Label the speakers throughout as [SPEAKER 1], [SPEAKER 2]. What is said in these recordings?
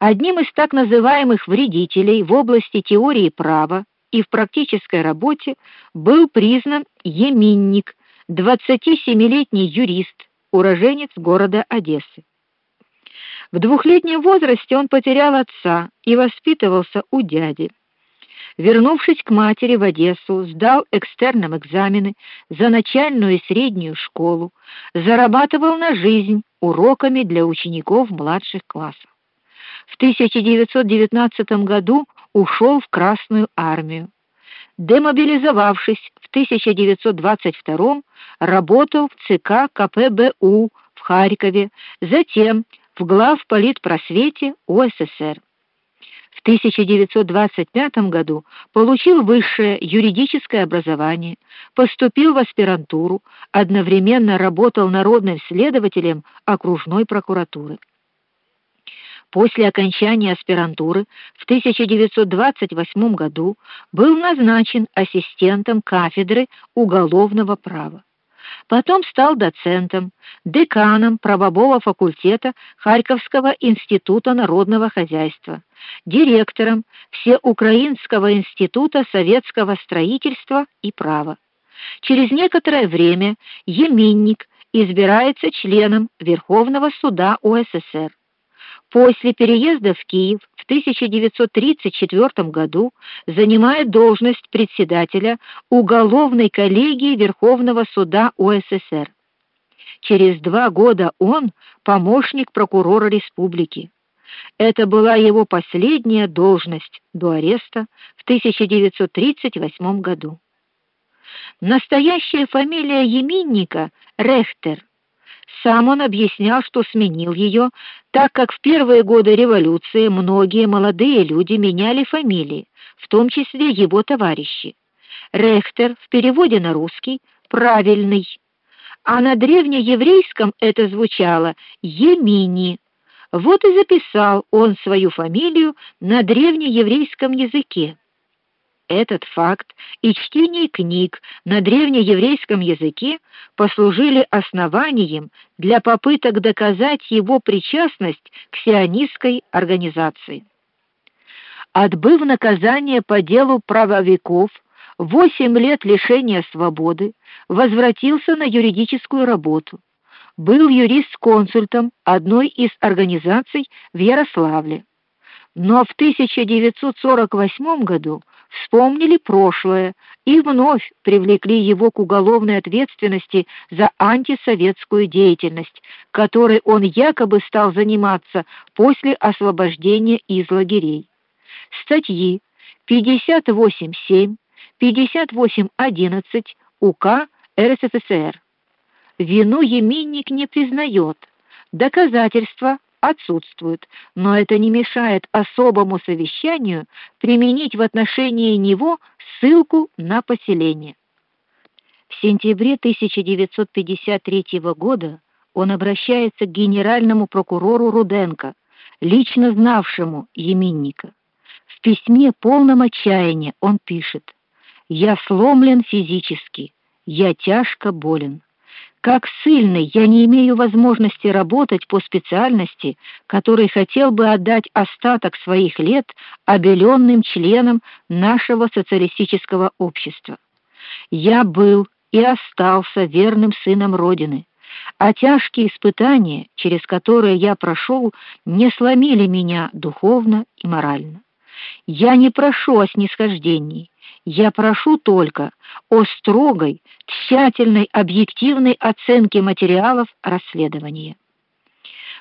[SPEAKER 1] Одним из так называемых вредителей в области теории права и в практической работе был признан Еминник, 27-летний юрист, уроженец города Одессы. В двухлетнем возрасте он потерял отца и воспитывался у дяди. Вернувшись к матери в Одессу, сдал экстерном экзамены за начальную и среднюю школу, зарабатывал на жизнь уроками для учеников младших классов. В 1919 году ушел в Красную армию. Демобилизовавшись в 1922 работал в ЦК КПБУ в Харькове, затем в главполитпросвете УССР. В 1925 году получил высшее юридическое образование, поступил в аспирантуру, одновременно работал народным следователем окружной прокуратуры. После окончания аспирантуры в 1928 году был назначен ассистентом кафедры уголовного права. Потом стал доцентом, деканом правового факультета Харьковского института народного хозяйства, директором Всеукраинского института советского строительства и права. Через некоторое время Еменник избирается членом Верховного суда УССР. После переезда в Киев в 1934 году занимает должность председателя уголовной коллегии Верховного суда УССР. Через два года он помощник прокурора республики. Это была его последняя должность до ареста в 1938 году. Настоящая фамилия Еменника Рехтер. Сам он объяснял, что сменил ее, так как в первые годы революции многие молодые люди меняли фамилии, в том числе его товарищи. Рехтер в переводе на русский правильный, а на древнееврейском это звучало Емини. Вот и записал он свою фамилию на древнееврейском языке. Этот факт и чтение книг на древнееврейском языке послужили основанием для попыток доказать его причастность к сионистской организации. Отбыв наказание по делу правовиков, восемь лет лишения свободы, возвратился на юридическую работу. Был юрист-консультом одной из организаций в Ярославле. Но в 1948 году вспомнили прошлое и вновь привлекли его к уголовной ответственности за антисоветскую деятельность, которой он якобы стал заниматься после освобождения из лагерей. Статьи 58.7, 58.11 УК РСФСР. Вину Еменник не признает. Доказательства отсутствуют, но это не мешает особому совещанию применить в отношении него ссылку на поселение. В сентябре 1953 года он обращается к генеральному прокурору Руденко, лично знавшему Еменника. В письме полном отчаяния он пишет: "Я сломлен физически, я тяжко болен. Как сильный я не имею возможности работать по специальности, которой хотел бы отдать остаток своих лет обеленным членам нашего социалистического общества. Я был и остался верным сыном родины, а тяжкие испытания, через которые я прошел, не сломили меня духовно и морально. Я не прошу о снисхождении, я прошу только о строгой, тщательной, объективной оценке материалов расследования.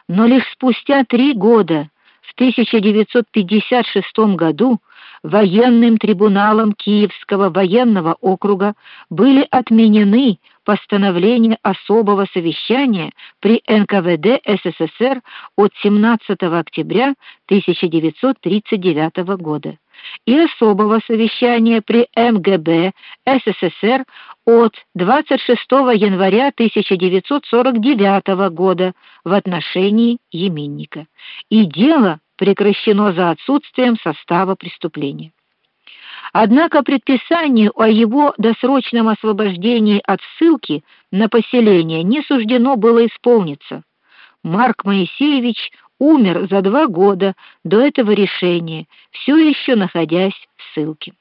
[SPEAKER 1] Но лишь спустя три года, в 1956 году, военным трибуналом Киевского военного округа были отменены постановления особого совещания при НКВД СССР от 17 октября 1939 года и особого совещания при МГБ СССР от 26 января 1949 года в отношении Еменника. И дело прекращено за отсутствием состава преступления. Однако предписанию о его досрочном освобождении от ссылки на поселение не суждено было исполниться. Марк Моисеевич умер за два года до этого решения, все еще находясь в ссылке.